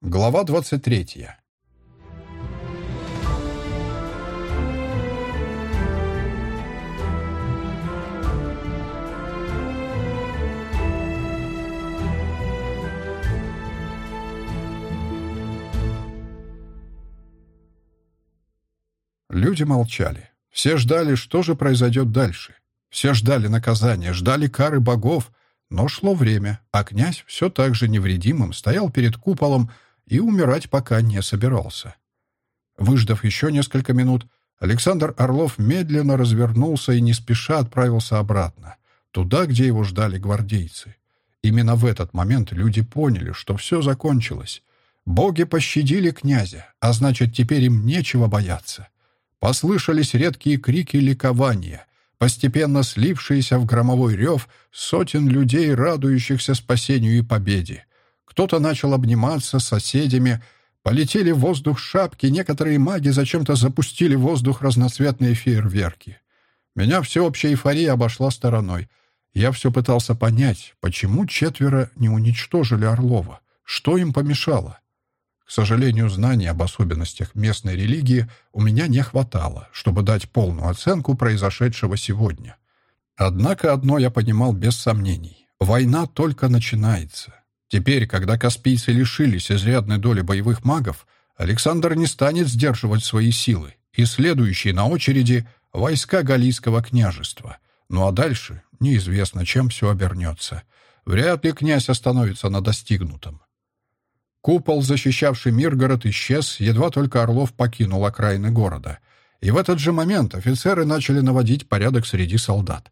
Глава 23. Люди молчали. Все ждали, что же произойдет дальше. Все ждали наказания, ждали кары богов, но шло время, а князь все так же невредимым стоял перед куполом и умирать пока не собирался. Выждав еще несколько минут, Александр Орлов медленно развернулся и не спеша отправился обратно, туда, где его ждали гвардейцы. Именно в этот момент люди поняли, что все закончилось. Боги пощадили князя, а значит, теперь им нечего бояться. Послышались редкие крики ликования, постепенно слившиеся в громовой рев сотен людей, радующихся спасению и победе. Кто-то начал обниматься с соседями, полетели в воздух шапки, некоторые маги зачем-то запустили в воздух разноцветные фейерверки. Меня всеобщая эйфория обошла стороной. Я все пытался понять, почему четверо не уничтожили Орлова, что им помешало. К сожалению, знаний об особенностях местной религии у меня не хватало, чтобы дать полную оценку произошедшего сегодня. Однако одно я понимал без сомнений. Война только начинается. Теперь, когда каспийцы лишились изрядной доли боевых магов, Александр не станет сдерживать свои силы, и следующие на очереди — войска Галийского княжества. Ну а дальше неизвестно, чем все обернется. Вряд ли князь остановится на достигнутом. Купол, защищавший Миргород, исчез, едва только Орлов покинул окраины города. И в этот же момент офицеры начали наводить порядок среди солдат.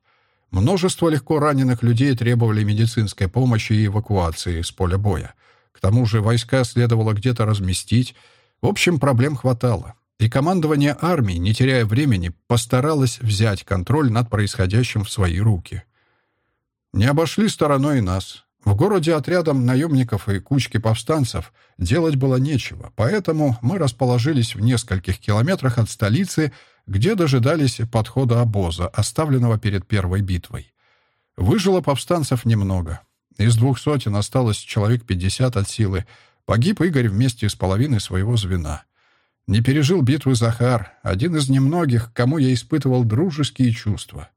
Множество легко раненых людей требовали медицинской помощи и эвакуации с поля боя. К тому же войска следовало где-то разместить. В общем, проблем хватало. И командование армии, не теряя времени, постаралось взять контроль над происходящим в свои руки. Не обошли стороной нас. В городе отрядом наемников и кучки повстанцев делать было нечего, поэтому мы расположились в нескольких километрах от столицы, где дожидались подхода обоза, оставленного перед первой битвой. Выжило повстанцев немного. Из двух сотен осталось человек пятьдесят от силы. Погиб Игорь вместе с половиной своего звена. Не пережил битвы Захар, один из немногих, кому я испытывал дружеские чувства.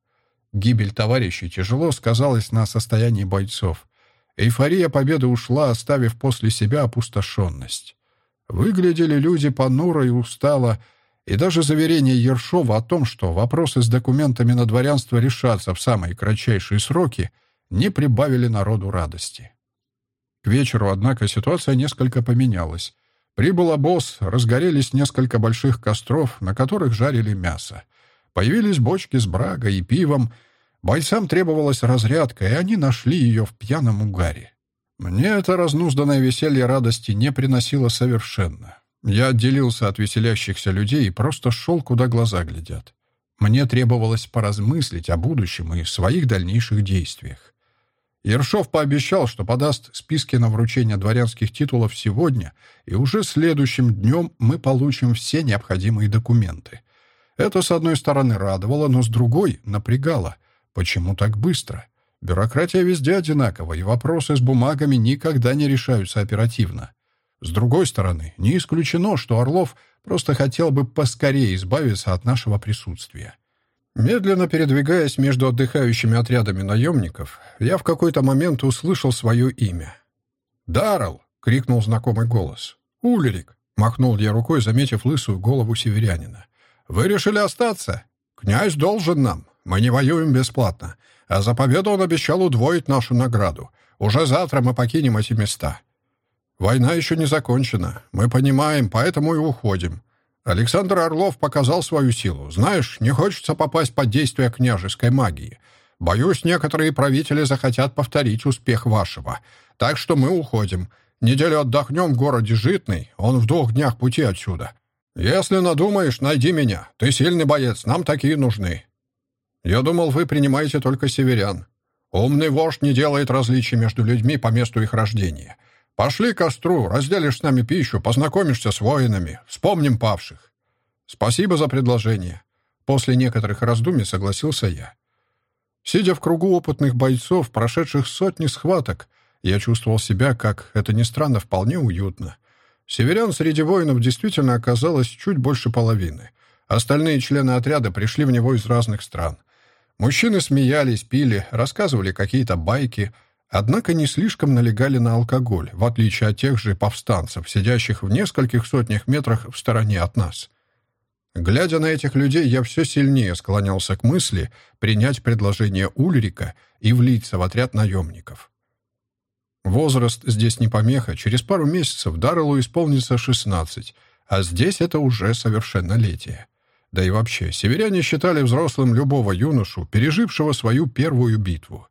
Гибель товарищей тяжело сказалась на состоянии бойцов. Эйфория победы ушла, оставив после себя опустошенность. Выглядели люди понуро и устало, и даже заверение Ершова о том, что вопросы с документами на дворянство решатся в самые кратчайшие сроки, не прибавили народу радости. К вечеру, однако, ситуация несколько поменялась. Прибыл обоз, разгорелись несколько больших костров, на которых жарили мясо. Появились бочки с брагой и пивом — Бойцам требовалась разрядка, и они нашли ее в пьяном угаре. Мне это разнузданное веселье радости не приносило совершенно. Я отделился от веселящихся людей и просто шел, куда глаза глядят. Мне требовалось поразмыслить о будущем и своих дальнейших действиях. Ершов пообещал, что подаст списки на вручение дворянских титулов сегодня, и уже следующим днем мы получим все необходимые документы. Это, с одной стороны, радовало, но с другой — напрягало — Почему так быстро? Бюрократия везде одинакова, и вопросы с бумагами никогда не решаются оперативно. С другой стороны, не исключено, что Орлов просто хотел бы поскорее избавиться от нашего присутствия. Медленно передвигаясь между отдыхающими отрядами наемников, я в какой-то момент услышал свое имя. «Даррелл!» — крикнул знакомый голос. «Ульрик!» — махнул я рукой, заметив лысую голову северянина. «Вы решили остаться? Князь должен нам!» Мы не воюем бесплатно, а за победу он обещал удвоить нашу награду. Уже завтра мы покинем эти места. Война еще не закончена. Мы понимаем, поэтому и уходим. Александр Орлов показал свою силу. Знаешь, не хочется попасть под действие княжеской магии. Боюсь, некоторые правители захотят повторить успех вашего. Так что мы уходим. Неделю отдохнем в городе Житный, он в двух днях пути отсюда. Если надумаешь, найди меня. Ты сильный боец, нам такие нужны. Я думал, вы принимаете только северян. Умный вождь не делает различий между людьми по месту их рождения. Пошли к костру, разделишь с нами пищу, познакомишься с воинами, вспомним павших. Спасибо за предложение. После некоторых раздумий согласился я. Сидя в кругу опытных бойцов, прошедших сотни схваток, я чувствовал себя, как это ни странно, вполне уютно. Северян среди воинов действительно оказалось чуть больше половины. Остальные члены отряда пришли в него из разных стран. Мужчины смеялись, пили, рассказывали какие-то байки, однако не слишком налегали на алкоголь, в отличие от тех же повстанцев, сидящих в нескольких сотнях метрах в стороне от нас. Глядя на этих людей, я все сильнее склонялся к мысли принять предложение Ульрика и влиться в отряд наемников. Возраст здесь не помеха. Через пару месяцев Дарреллу исполнится 16, а здесь это уже совершеннолетие. Да и вообще, северяне считали взрослым любого юношу, пережившего свою первую битву.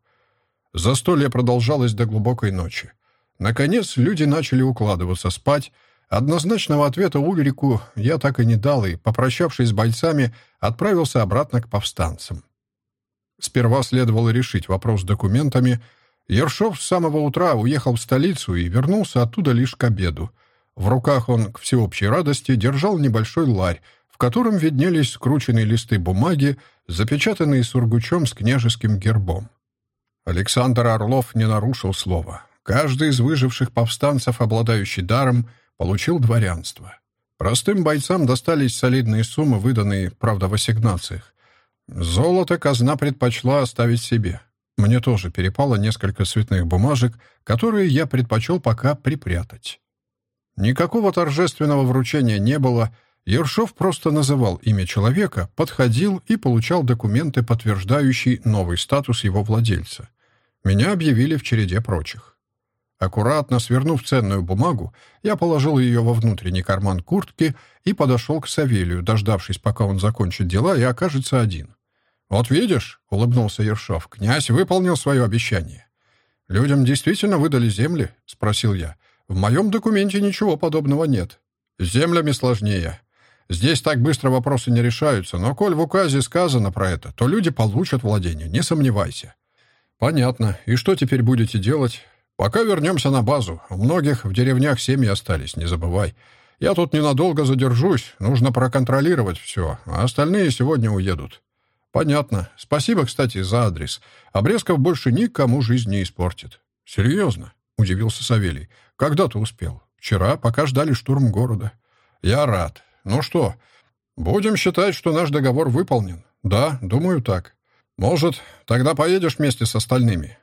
Застолье продолжалось до глубокой ночи. Наконец, люди начали укладываться спать. Однозначного ответа Ульрику я так и не дал, и, попрощавшись с бойцами, отправился обратно к повстанцам. Сперва следовало решить вопрос с документами — Ершов с самого утра уехал в столицу и вернулся оттуда лишь к обеду. В руках он, к всеобщей радости, держал небольшой ларь, в котором виднелись скрученные листы бумаги, запечатанные сургучом с княжеским гербом. Александр Орлов не нарушил слова. Каждый из выживших повстанцев, обладающий даром, получил дворянство. Простым бойцам достались солидные суммы, выданные, правда, в ассигнациях. Золото казна предпочла оставить себе. Мне тоже перепало несколько цветных бумажек, которые я предпочел пока припрятать. Никакого торжественного вручения не было, Ершов просто называл имя человека, подходил и получал документы, подтверждающие новый статус его владельца. Меня объявили в череде прочих. Аккуратно свернув ценную бумагу, я положил ее во внутренний карман куртки и подошел к Савелию, дождавшись, пока он закончит дела и окажется один. «Вот видишь», — улыбнулся Ершов, — «князь выполнил свое обещание». «Людям действительно выдали земли?» — спросил я. «В моем документе ничего подобного нет. С землями сложнее. Здесь так быстро вопросы не решаются, но коль в указе сказано про это, то люди получат владение, не сомневайся». «Понятно. И что теперь будете делать?» «Пока вернемся на базу. У многих в деревнях семьи остались, не забывай. Я тут ненадолго задержусь, нужно проконтролировать все, а остальные сегодня уедут». «Понятно. Спасибо, кстати, за адрес. Обрезков больше никому жизнь не испортит». «Серьезно?» — удивился Савелий. «Когда ты успел?» «Вчера, пока ждали штурм города». «Я рад. Ну что, будем считать, что наш договор выполнен?» «Да, думаю, так. Может, тогда поедешь вместе с остальными?»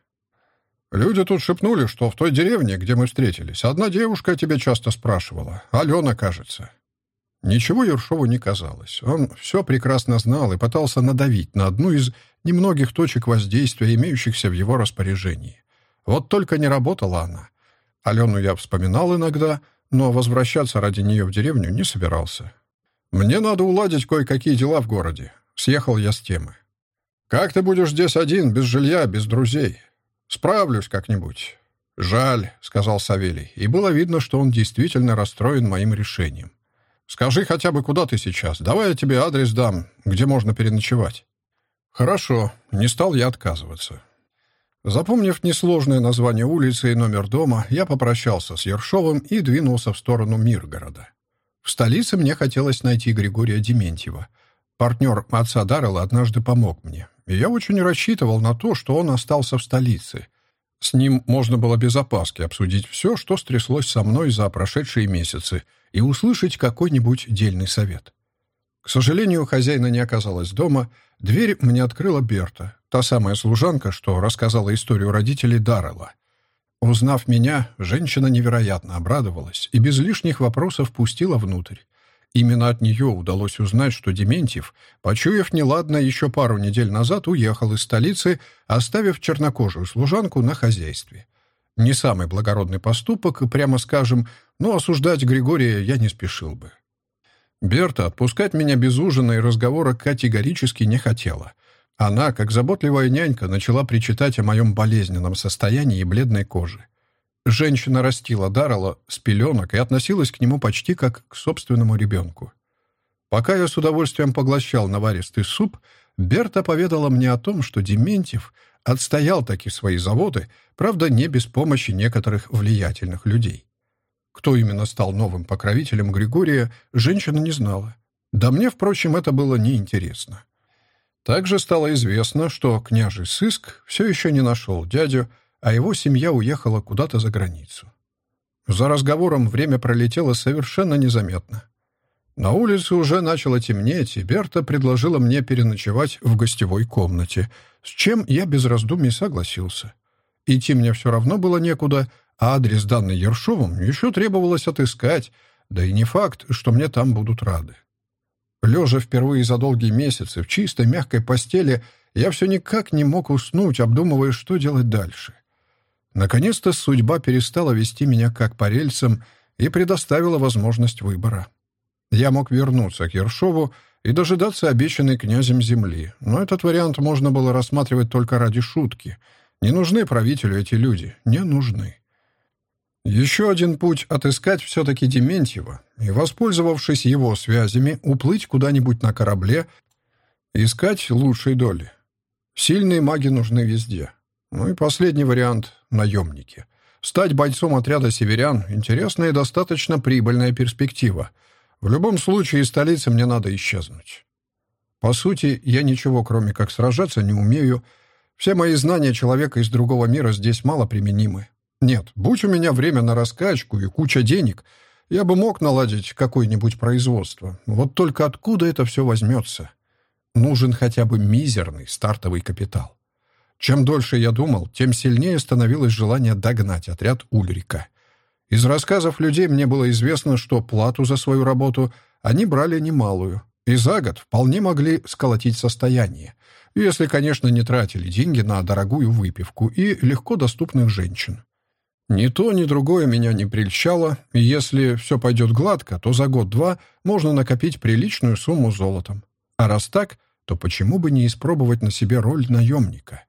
«Люди тут шепнули, что в той деревне, где мы встретились, одна девушка о тебе часто спрашивала. Алена, кажется. Ничего Ершову не казалось. Он все прекрасно знал и пытался надавить на одну из немногих точек воздействия, имеющихся в его распоряжении. Вот только не работала она. Алену я вспоминал иногда, но возвращаться ради нее в деревню не собирался. «Мне надо уладить кое-какие дела в городе», — съехал я с темы. «Как ты будешь здесь один, без жилья, без друзей? Справлюсь как-нибудь». «Жаль», — сказал Савелий, и было видно, что он действительно расстроен моим решением. Скажи хотя бы, куда ты сейчас. Давай я тебе адрес дам, где можно переночевать». «Хорошо», — не стал я отказываться. Запомнив несложное название улицы и номер дома, я попрощался с Ершовым и двинулся в сторону Миргорода. В столице мне хотелось найти Григория Дементьева. Партнер отца Даррелла однажды помог мне, и я очень рассчитывал на то, что он остался в столице. С ним можно было без опаски обсудить все, что стряслось со мной за прошедшие месяцы — и услышать какой-нибудь дельный совет. К сожалению, хозяина не оказалось дома. Дверь мне открыла Берта, та самая служанка, что рассказала историю родителей Даррелла. Узнав меня, женщина невероятно обрадовалась и без лишних вопросов пустила внутрь. Именно от нее удалось узнать, что Дементьев, почуяв неладно еще пару недель назад, уехал из столицы, оставив чернокожую служанку на хозяйстве. Не самый благородный поступок, прямо скажем, но осуждать Григория я не спешил бы. Берта отпускать меня без ужина и разговора категорически не хотела. Она, как заботливая нянька, начала причитать о моем болезненном состоянии и бледной коже. Женщина растила Даррелла с пеленок и относилась к нему почти как к собственному ребенку. Пока я с удовольствием поглощал наваристый суп, Берта поведала мне о том, что Дементьев отстоял таки свои заводы, правда, не без помощи некоторых влиятельных людей. Кто именно стал новым покровителем Григория, женщина не знала. Да мне, впрочем, это было неинтересно. Также стало известно, что княжий сыск все еще не нашел дядю, а его семья уехала куда-то за границу. За разговором время пролетело совершенно незаметно. На улице уже начало темнеть, и Берта предложила мне переночевать в гостевой комнате, с чем я без раздумий согласился. Идти мне все равно было некуда, а адрес, данный Ершовым, еще требовалось отыскать, да и не факт, что мне там будут рады. Лежа впервые за долгие месяцы в чистой мягкой постели, я все никак не мог уснуть, обдумывая, что делать дальше. Наконец-то судьба перестала вести меня как по рельсам и предоставила возможность выбора. Я мог вернуться к Ершову и дожидаться обещанной князем земли, но этот вариант можно было рассматривать только ради шутки. Не нужны правителю эти люди, не нужны. Еще один путь — отыскать все-таки Дементьева и, воспользовавшись его связями, уплыть куда-нибудь на корабле, искать лучшей доли. Сильные маги нужны везде. Ну и последний вариант — наемники. Стать бойцом отряда северян — интересная и достаточно прибыльная перспектива. В любом случае из столицы мне надо исчезнуть. По сути, я ничего, кроме как сражаться, не умею. Все мои знания человека из другого мира здесь мало применимы. Нет, будь у меня время на раскачку и куча денег, я бы мог наладить какое-нибудь производство. Вот только откуда это все возьмется? Нужен хотя бы мизерный стартовый капитал. Чем дольше я думал, тем сильнее становилось желание догнать отряд Ульрика. Из рассказов людей мне было известно, что плату за свою работу они брали немалую, и за год вполне могли сколотить состояние, если, конечно, не тратили деньги на дорогую выпивку и легко доступных женщин. Ни то, ни другое меня не прельщало, и если все пойдет гладко, то за год-два можно накопить приличную сумму золотом. А раз так, то почему бы не испробовать на себе роль наемника?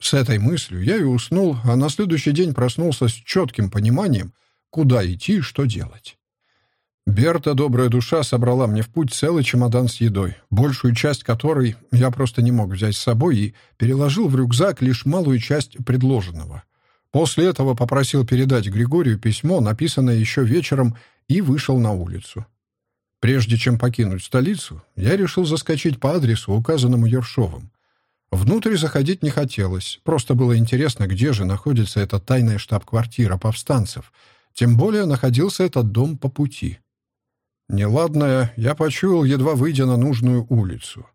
С этой мыслью я и уснул, а на следующий день проснулся с четким пониманием, куда идти и что делать. Берта, добрая душа, собрала мне в путь целый чемодан с едой, большую часть которой я просто не мог взять с собой и переложил в рюкзак лишь малую часть предложенного. После этого попросил передать Григорию письмо, написанное еще вечером, и вышел на улицу. Прежде чем покинуть столицу, я решил заскочить по адресу, указанному Ершовым. Внутрь заходить не хотелось, просто было интересно, где же находится эта тайная штаб-квартира повстанцев. Тем более находился этот дом по пути. Неладное я почуял, едва выйдя на нужную улицу.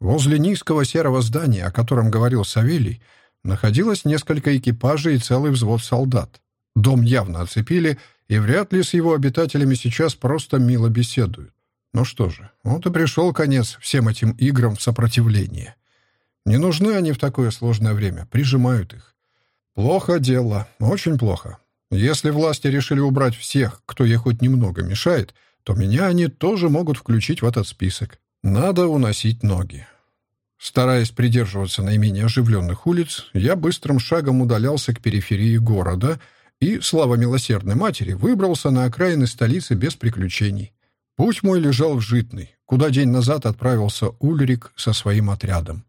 Возле низкого серого здания, о котором говорил Савелий, находилось несколько экипажей и целый взвод солдат. Дом явно оцепили, и вряд ли с его обитателями сейчас просто мило беседуют. Ну что же, вот и пришел конец всем этим играм в сопротивление. Не нужны они в такое сложное время, прижимают их. Плохо дело, очень плохо. Если власти решили убрать всех, кто ей хоть немного мешает, то меня они тоже могут включить в этот список. Надо уносить ноги. Стараясь придерживаться наименее оживленных улиц, я быстрым шагом удалялся к периферии города и, слава милосердной матери, выбрался на окраины столицы без приключений. Путь мой лежал в Житный, куда день назад отправился Ульрик со своим отрядом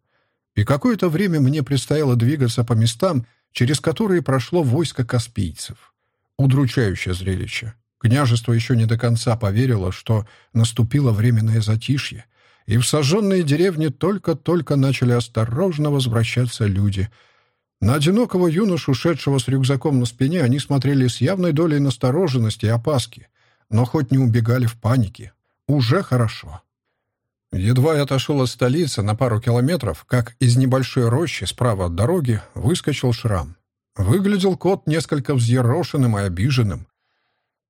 и какое-то время мне предстояло двигаться по местам, через которые прошло войско каспийцев. Удручающее зрелище. Княжество еще не до конца поверило, что наступило временное затишье, и в сожженные деревни только-только начали осторожно возвращаться люди. На одинокого юношу, шедшего с рюкзаком на спине, они смотрели с явной долей настороженности и опаски, но хоть не убегали в панике. Уже хорошо. Едва я отошел от столицы на пару километров, как из небольшой рощи справа от дороги выскочил шрам. Выглядел кот несколько взъерошенным и обиженным.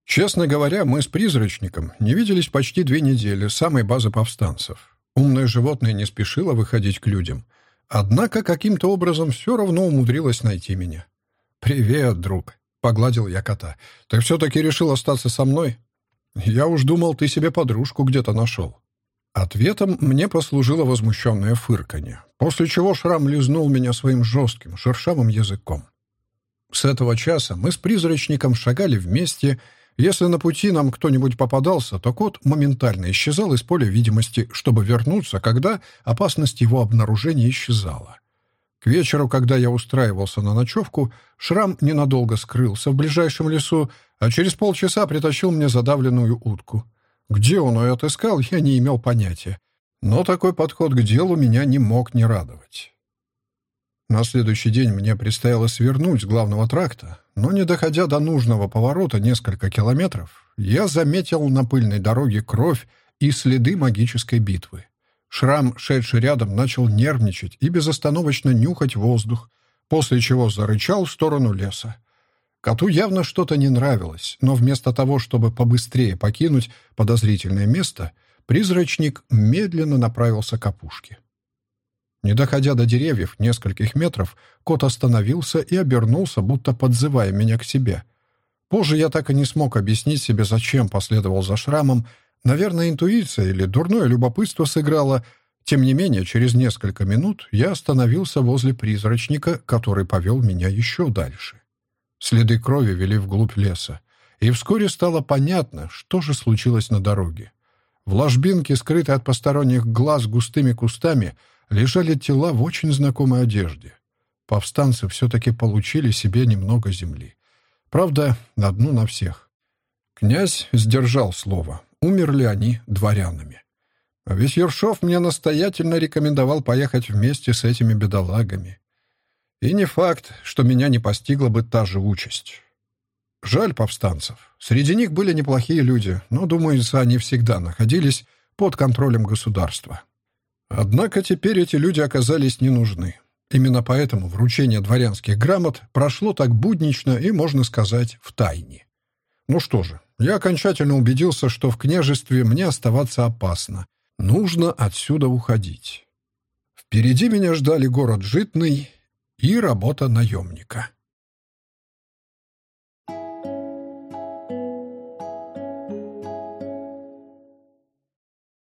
Честно говоря, мы с призрачником не виделись почти две недели с самой базы повстанцев. Умное животное не спешило выходить к людям. Однако каким-то образом все равно умудрилось найти меня. «Привет, друг», — погладил я кота. «Ты все-таки решил остаться со мной?» «Я уж думал, ты себе подружку где-то нашел». Ответом мне послужило возмущенное фырканье, после чего Шрам лизнул меня своим жестким, шершавым языком. С этого часа мы с призрачником шагали вместе. Если на пути нам кто-нибудь попадался, то кот моментально исчезал из поля видимости, чтобы вернуться, когда опасность его обнаружения исчезала. К вечеру, когда я устраивался на ночевку, Шрам ненадолго скрылся в ближайшем лесу, а через полчаса притащил мне задавленную утку — где он ее отыскал, я не имел понятия. Но такой подход к делу меня не мог не радовать. На следующий день мне предстояло свернуть с главного тракта, но не доходя до нужного поворота несколько километров, я заметил на пыльной дороге кровь и следы магической битвы. Шрам, шедший рядом, начал нервничать и безостановочно нюхать воздух, после чего зарычал в сторону леса. Коту явно что-то не нравилось, но вместо того, чтобы побыстрее покинуть подозрительное место, призрачник медленно направился к опушке. Не доходя до деревьев нескольких метров, кот остановился и обернулся, будто подзывая меня к себе. Позже я так и не смог объяснить себе, зачем последовал за шрамом. Наверное, интуиция или дурное любопытство сыграло. Тем не менее, через несколько минут я остановился возле призрачника, который повел меня еще дальше. Следы крови вели вглубь леса. И вскоре стало понятно, что же случилось на дороге. В ложбинке, скрытой от посторонних глаз густыми кустами, лежали тела в очень знакомой одежде. Повстанцы все-таки получили себе немного земли. Правда, одну на всех. Князь сдержал слово. Умерли они дворянами. А ведь Ершов мне настоятельно рекомендовал поехать вместе с этими бедолагами. И не факт, что меня не постигла бы та же участь. Жаль повстанцев. Среди них были неплохие люди, но, думается, они всегда находились под контролем государства. Однако теперь эти люди оказались не нужны. Именно поэтому вручение дворянских грамот прошло так буднично и, можно сказать, в тайне. Ну что же, я окончательно убедился, что в княжестве мне оставаться опасно. Нужно отсюда уходить. Впереди меня ждали город Житный и работа наемника.